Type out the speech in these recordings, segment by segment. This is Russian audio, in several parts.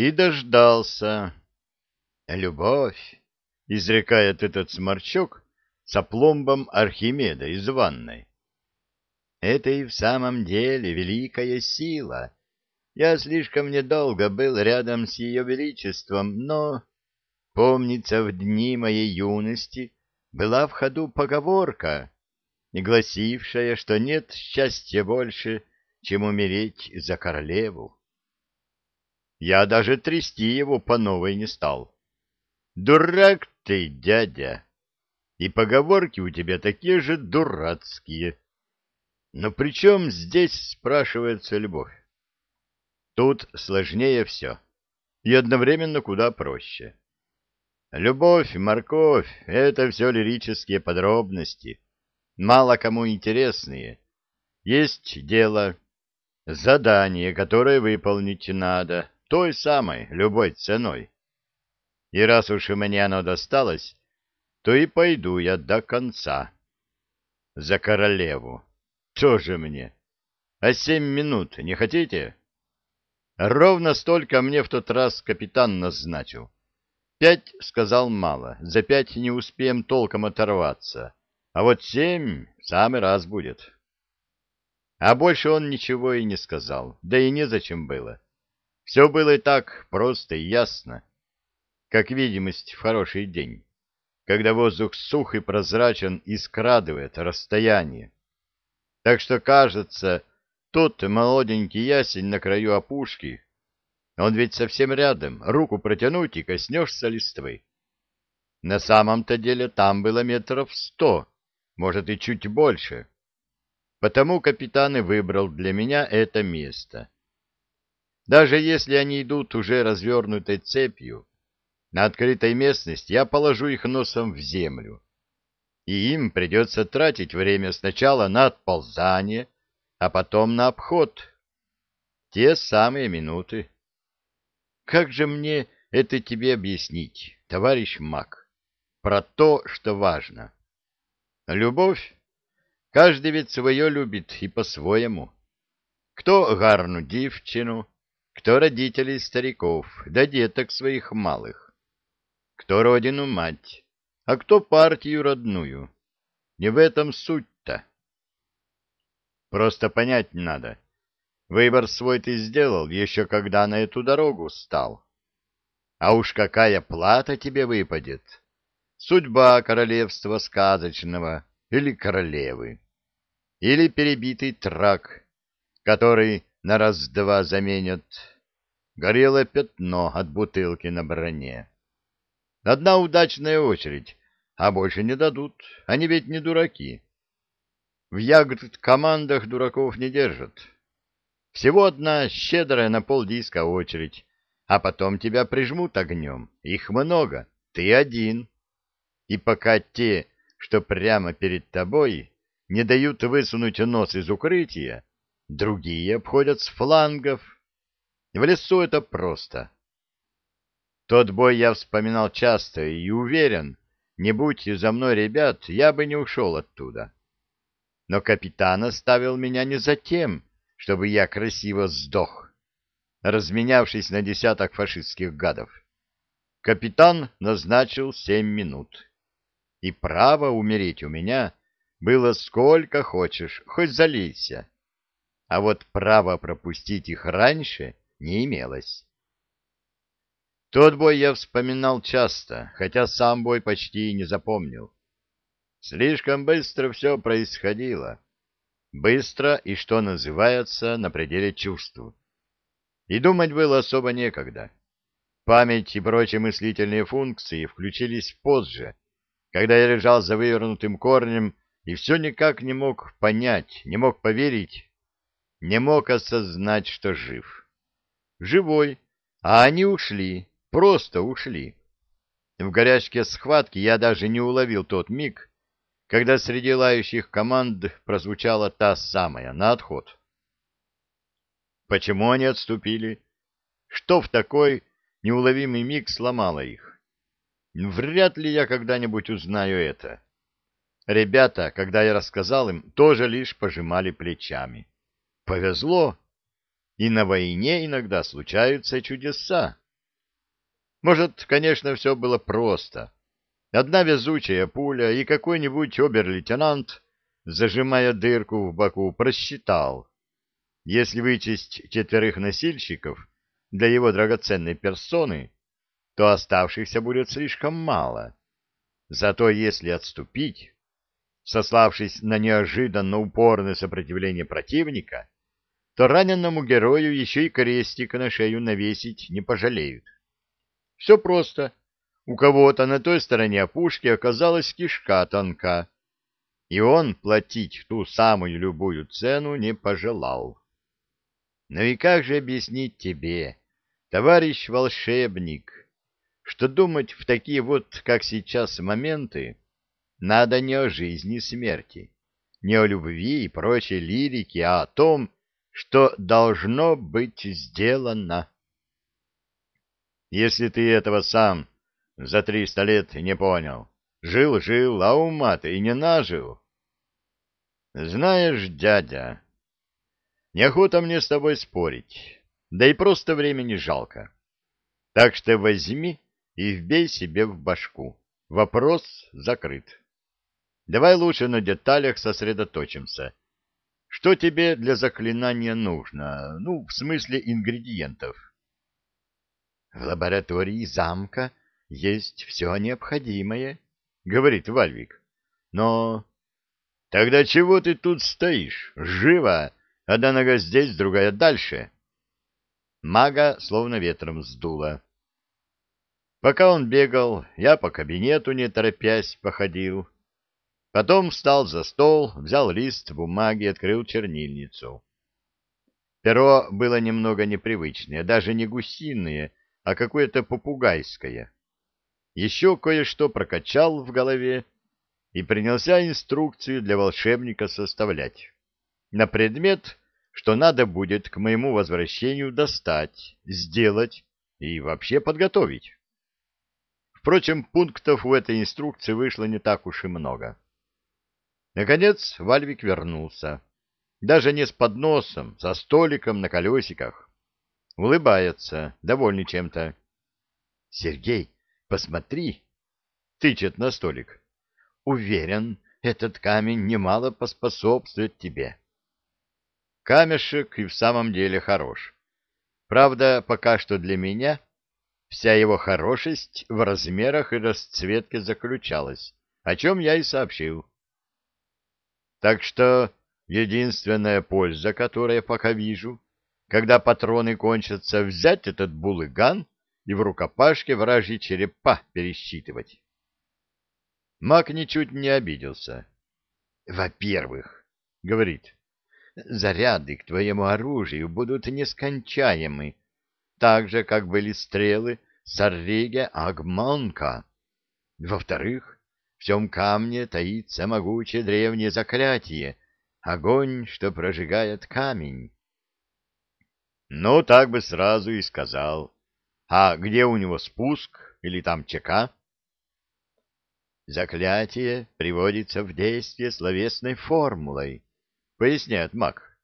И дождался. Любовь, изрекает этот сморчок с опломбом Архимеда из ванной. Это и в самом деле великая сила. Я слишком недолго был рядом с ее величеством, но, помнится, в дни моей юности была в ходу поговорка, гласившая, что нет счастья больше, чем умереть за королеву. Я даже трясти его по новой не стал. Дурак ты, дядя, и поговорки у тебя такие же дурацкие. Но при чем здесь, спрашивается, любовь? Тут сложнее все, и одновременно куда проще. Любовь, морковь — это все лирические подробности, мало кому интересные. Есть дело, задание, которое выполнить надо, той самой, любой ценой. И раз уж мне оно досталось, то и пойду я до конца. За королеву. Тоже мне. А семь минут не хотите? Ровно столько мне в тот раз капитан назначил. Пять сказал мало, за пять не успеем толком оторваться. А вот семь в самый раз будет. А больше он ничего и не сказал, да и незачем было. Все было и так просто и ясно, как видимость в хороший день, когда воздух сух и прозрачен и скрадывает расстояние. Так что, кажется, тот молоденький ясень на краю опушки, он ведь совсем рядом, руку протянуть и коснешься листвы. На самом-то деле там было метров сто, может и чуть больше. Потому капитан и выбрал для меня это место. Даже если они идут уже развернутой цепью, на открытой местности я положу их носом в землю, и им придется тратить время сначала на отползание, а потом на обход. Те самые минуты. Как же мне это тебе объяснить, товарищ Мак, про то, что важно? Любовь? Каждый ведь свое любит и по-своему. Кто гарну дівчину, кто родителей стариков, да деток своих малых, кто родину мать, а кто партию родную. Не в этом суть-то. Просто понять надо. Выбор свой ты сделал, еще когда на эту дорогу стал. А уж какая плата тебе выпадет? Судьба королевства сказочного или королевы? Или перебитый трак, который на раз-два заменят горелое пятно от бутылки на броне. Одна удачная очередь, а больше не дадут, они ведь не дураки. В ягод командах дураков не держат. Всего одна щедрая на полдиска очередь, а потом тебя прижмут огнем. Их много, ты один. И пока те, что прямо перед тобой, не дают высунуть нос из укрытия, другие обходят с флангов. В лесу это просто. Тот бой я вспоминал часто и уверен, не будь за мной ребят, я бы не ушел оттуда. Но капитан оставил меня не за тем, чтобы я красиво сдох, разменявшись на десяток фашистских гадов. Капитан назначил семь минут. И право умереть у меня было сколько хочешь, хоть залейся а вот права пропустить их раньше не имелось. Тот бой я вспоминал часто, хотя сам бой почти не запомнил. Слишком быстро все происходило. Быстро и, что называется, на пределе чувств. И думать было особо некогда. Память и прочие мыслительные функции включились позже, когда я лежал за вывернутым корнем и все никак не мог понять, не мог поверить, не мог осознать, что жив. Живой, а они ушли, просто ушли. В горячке схватки я даже не уловил тот миг, когда среди лающих команд прозвучала та самая, на отход. Почему они отступили? Что в такой неуловимый миг сломало их? Вряд ли я когда-нибудь узнаю это. Ребята, когда я рассказал им, тоже лишь пожимали плечами. Повезло. И на войне иногда случаются чудеса. Может, конечно, все было просто. Одна везучая пуля, и какой-нибудь обер-лейтенант, зажимая дырку в боку, просчитал. Если вычесть четверых носильщиков для его драгоценной персоны, то оставшихся будет слишком мало. Зато если отступить, сославшись на неожиданно упорное сопротивление противника, то раненому герою еще и крестик на шею навесить не пожалеют. Все просто. У кого-то на той стороне опушки оказалась кишка тонка, и он платить ту самую любую цену не пожелал. Ну и как же объяснить тебе, товарищ волшебник, что думать в такие вот, как сейчас, моменты надо не о жизни и смерти, не о любви и прочей лирике, а о том, что должно быть сделано. Если ты этого сам за триста лет не понял, жил-жил, а ума ты и не нажил. Знаешь, дядя, неохота мне с тобой спорить, да и просто времени жалко. Так что возьми и вбей себе в башку. Вопрос закрыт. Давай лучше на деталях сосредоточимся. Что тебе для заклинания нужно? Ну, в смысле ингредиентов. В лаборатории замка есть все необходимое, говорит Вальвик. Но... Тогда чего ты тут стоишь? Живо! Одна нога здесь, другая дальше. Мага словно ветром сдуло. Пока он бегал, я по кабинету, не торопясь, походил. Потом встал за стол, взял лист бумаги, открыл чернильницу. Перо было немного непривычное, даже не гусиное, а какое-то попугайское. Еще кое-что прокачал в голове и принялся инструкцию для волшебника составлять. На предмет, что надо будет к моему возвращению достать, сделать и вообще подготовить. Впрочем, пунктов в этой инструкции вышло не так уж и много. Наконец Вальвик вернулся. Даже не с подносом, со столиком на колесиках. Улыбается, довольный чем-то. — Сергей, посмотри! — тычет на столик. — Уверен, этот камень немало поспособствует тебе. Камешек и в самом деле хорош. Правда, пока что для меня вся его хорошесть в размерах и расцветке заключалась, о чем я и сообщил. Так что единственная польза, которую я пока вижу, когда патроны кончатся, взять этот булыган и в рукопашке вражьи черепа пересчитывать. Маг ничуть не обиделся. «Во-первых, — говорит, — заряды к твоему оружию будут нескончаемы, так же, как были стрелы Сарриге Агмонка. Во-вторых, всем камне таится могучее древнее заклятие — огонь, что прожигает камень. Ну, так бы сразу и сказал. А где у него спуск или там ЧК? Заклятие приводится в действие словесной формулой, поясняет маг.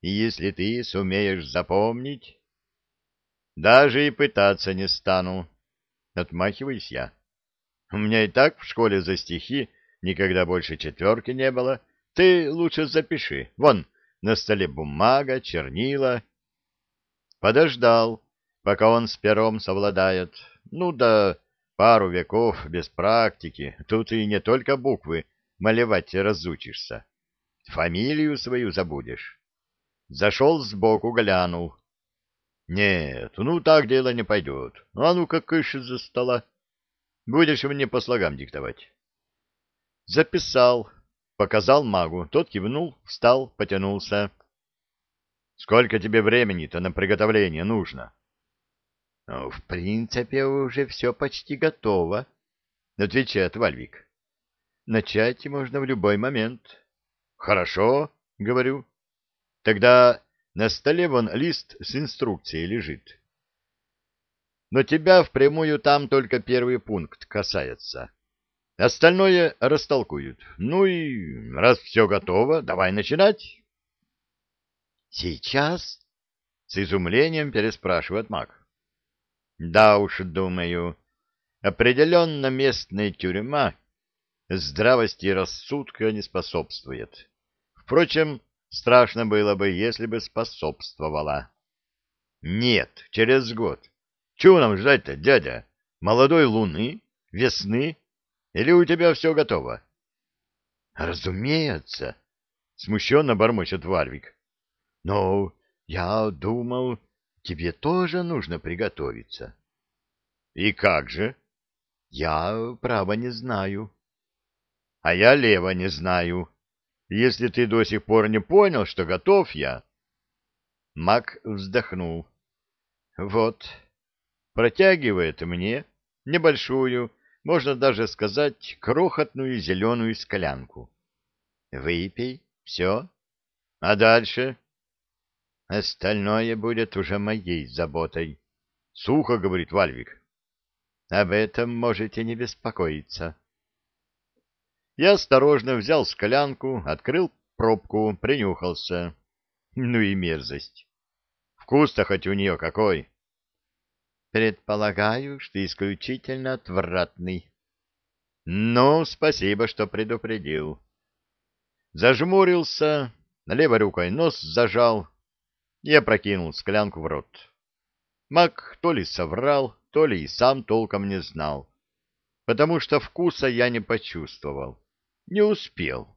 И если ты сумеешь запомнить... Даже и пытаться не стану, отмахиваюсь я. У меня и так в школе за стихи никогда больше четверки не было. Ты лучше запиши. Вон, на столе бумага, чернила Подождал, пока он с пером совладает. Ну да, пару веков без практики, тут и не только буквы малевать разучишься. Фамилию свою забудешь. Зашел сбоку, глянул. Нет, ну так дело не пойдет. А ну-ка, кыш из-за стола. Будешь мне по слогам диктовать. Записал, показал магу. Тот кивнул, встал, потянулся. Сколько тебе времени-то на приготовление нужно? Ну, — В принципе, уже все почти готово, — отвечает Вальвик. — Начать можно в любой момент. — Хорошо, — говорю. — Тогда на столе вон лист с инструкцией лежит. Но тебя впрямую там только первый пункт касается. Остальное растолкуют. Ну и раз все готово, давай начинать. Сейчас? С изумлением переспрашивает маг. Да уж, думаю, определенно местная тюрьма здравости и рассудка не способствует. Впрочем, страшно было бы, если бы способствовала. Нет, через год. Чего нам ждать-то, дядя? Молодой луны? Весны? Или у тебя все готово? Разумеется, смущенно бормочет Варвик. Но я думал, тебе тоже нужно приготовиться. И как же? Я право не знаю. А я лево не знаю. Если ты до сих пор не понял, что готов я... Мак вздохнул. Вот, протягивает мне небольшую, можно даже сказать, крохотную зеленую склянку. Выпей, все. А дальше? Остальное будет уже моей заботой. Сухо, говорит Вальвик. Об этом можете не беспокоиться. Я осторожно взял склянку, открыл пробку, принюхался. Ну и мерзость. Вкус-то хоть у нее какой. Предполагаю, что исключительно отвратный. Ну, спасибо, что предупредил. Зажмурился, левой рукой нос зажал и опрокинул склянку в рот. Мак то ли соврал, то ли и сам толком не знал, потому что вкуса я не почувствовал. Не успел.